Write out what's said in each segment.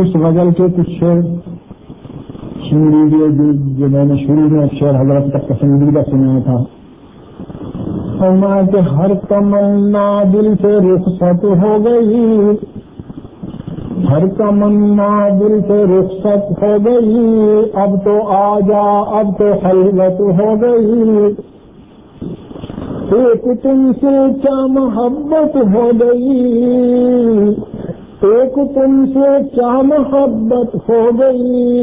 اس غزل کے، کچھ شعر۔ سن لیجیے جو میں نے شروع میں شعر حضرت کا پسندیدہ سنایا تھا۔ فرمایا کہ ہر تمنا دل سے رخصت ہو گئی۔ ہر تمنا دل سے رخصت ہو گئی۔ اب تو آ جا اب تو حلت ہو گئی۔ ایک تم سے کیا محبت ہو گئی۔ ایک تم سے کیا محبت ہو گئی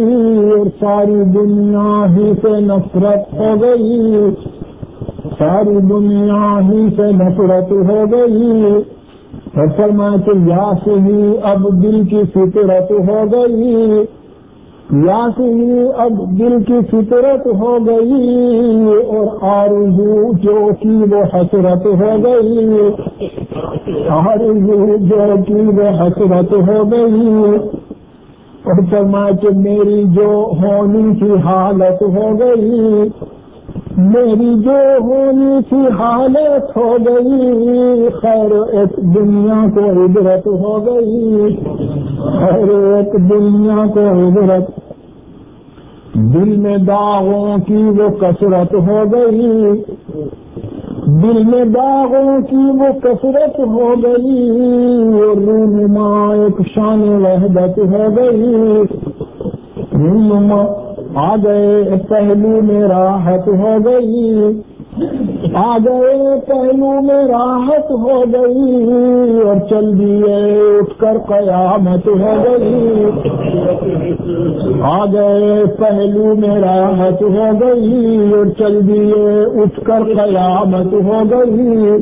اور ساری دنیا ہی سے نفرت ہو گئی؟ ساری دنیا ہی سے نفرت ہو گئی۔ اور فرما کے یا سے ہی اب دل کی فطرت ہو گئی۔ یا سے ہی اب دل کی فطرت ہو گئی۔ اور آرزو جو کی وہ حسرت ہو گئی۔ آرزو جو کی وہ حسرت ہو گئی۔ اور فرما کہ میری جو ہونی کی حالت ہو گئی، میری جو ہونی کی حالت ہو گئی، خیر ایک دنیا کو عبرت ہو گئی۔ خیر ایک دنیا کو عبرت۔ دل میں داغوں کی وہ کثرت ہو گئی۔ دل میں داغوں کی وہ کثرت ہو گئی رونما ایک شان وحدت ہو گئی۔ رونما آ گئے، پہلو میں راحت ہو گئی۔ آ گئے پہلو میں راحت ہو گئی، اور چل دیے اٹھ کر قیامت ہو گئی۔ آ گئے پہلو میں راحت ہو گئی، اور چل دیے اٹھ کر قیامت ہو گئی۔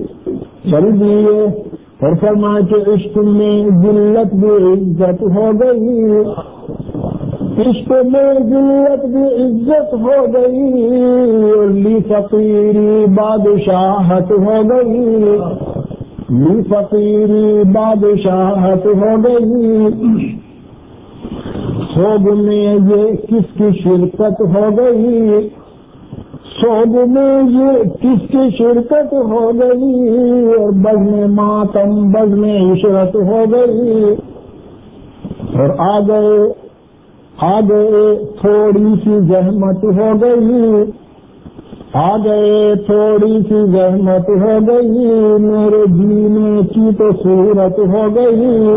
چل دیے، اور فرما کے عشق میں ذلت بھی عزت ہو گئی۔ عشق میں ذلت بھی عزت ہو گئی لی فقیری بادشاہت ہو گئی۔ لی فقیری بادشاہت ہو گئی۔ سوگ میں یہ کس کی شرکت ہو گئی؟ سوگ میں یہ کس کی شرکت ہو گئی؟ اور بز میں ماتم بز میں عشرت ہو گئی۔ اور آ گئے آ گئے تھوڑی سی زحمت ہو گئی آ گئے تھوڑی سی زحمت ہو گئی، میرے جینے کی تو صورت ہو گئی۔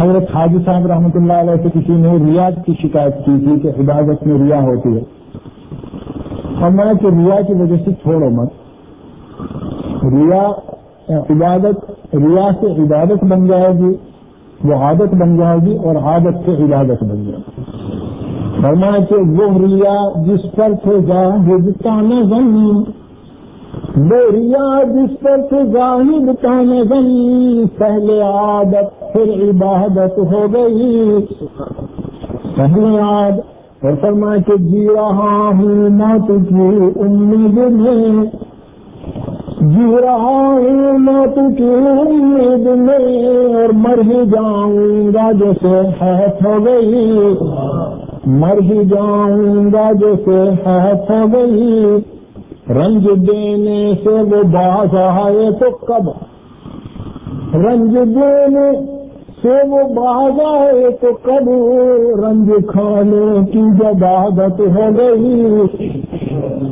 حضرت حاجی صاحب رحمۃ اللہ علیہ سے کسی نے ریاض کی شکایت کی تھی کہ عبادت میں ریا ہوتی ہے۔ اور میں کہ ریا کی وجہ سے چھوڑو مت۔ ریا، عبادت، ریا سے عبادت بن جائے گی، وہ عادت بن جائے گی اور عادت سے عبادت بن جائے گی۔ فرمایا کہ وہ ریا جس پر تھے جاہد تانے زمین وہ ریا جس پر تھے ظاہر تانے زمین پہلے عادت، پھر عبادت ہو گئی۔ پہلے عادت، اور فرمایا کہ جی رہا ہوں موت کی امید میں۔ جی رہا کی امید میں اور مر ہی جاؤں گا جیسے حیث ہو گئی۔ مر ہی جاؤں گا جیسے حیث ہو گئی۔ رنج دینے سے وہ باز آئے تو کب؟ رنج دینے سے وہ باز آئے تو کب؟ رنج کھانے کی جب عادت ہو گئی۔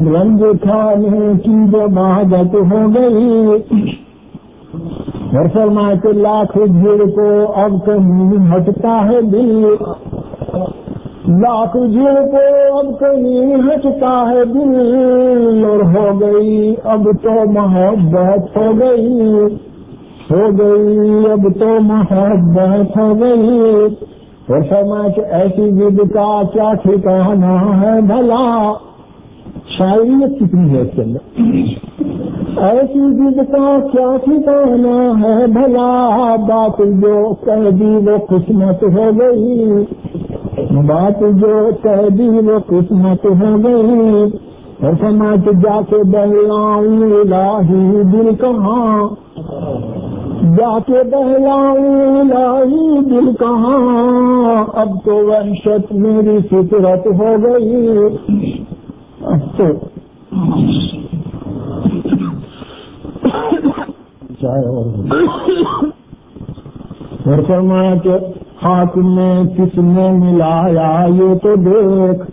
رنج کھانے کی جب عادت ہو گئی۔ گھر کے لاکھ جڑ کو اب کہیں ہٹتا ہے دل۔ لاکھ جڑ کو اب کہیں ہٹتا ہے دل۔ اور ہو گئی، اب تو محبت ہو گئی۔ ہو گئی، اب تو محبت ہو گئی۔ اور فرما ایسی ضد کا کیا ٹھکانا ہے بھلا۔ شاعریت کتنی ہے اس کے اندر؟ ایسی ضد کا کیا ٹھکانا ہے بھلا بات جو کہہ دی وہ قسمت ہو گئی۔ بات جو کہہ دی وہ قسمت ہو گئی۔ اور سماج جا کے بہلاؤں الہی دل کہاں؟ جا کے بہلاؤں الہی دل کہاں؟ اب تو وحشت میری فطرت ہو گئی۔ اور فرمایا کہ خاک میں کس نے ملایا یہ تو دیکھ۔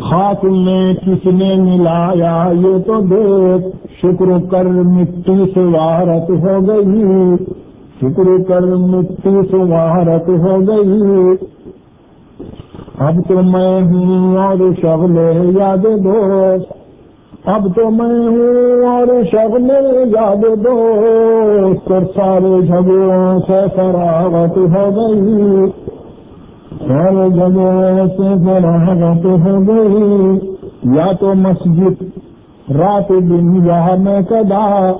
خاک میں کس نے ملایا یہ تو دیکھ۔ شکر کر مٹی سے وارت ہو گئی۔ شکر کر مٹی سے وارت ہو گئی۔ اب تو میں ہوں اور شغل یاد دوست، اب تو میں ہوں اور شغل یاد دوست اور سارے جھگڑوں سے فراغت ہو گئی۔ سارے جھگڑوں سے فراغت ہو گئی۔ یا تو مسجد رات دن یا میں کدا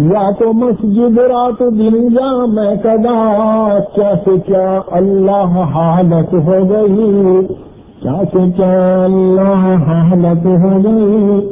یا تو مسجد رات دن یا میں کدا کیسے کیا اللہ حالت ہو گئی؟ کیسے کیا اللہ حالت ہو گئی؟